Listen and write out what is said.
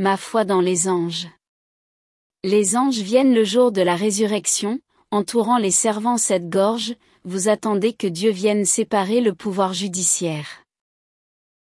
Ma foi dans les anges. Les anges viennent le jour de la résurrection, entourant les servants cette gorge, vous attendez que Dieu vienne séparer le pouvoir judiciaire.